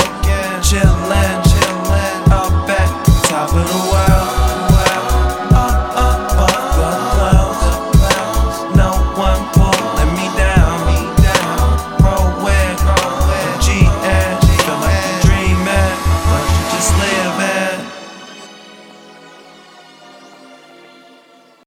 again. Chill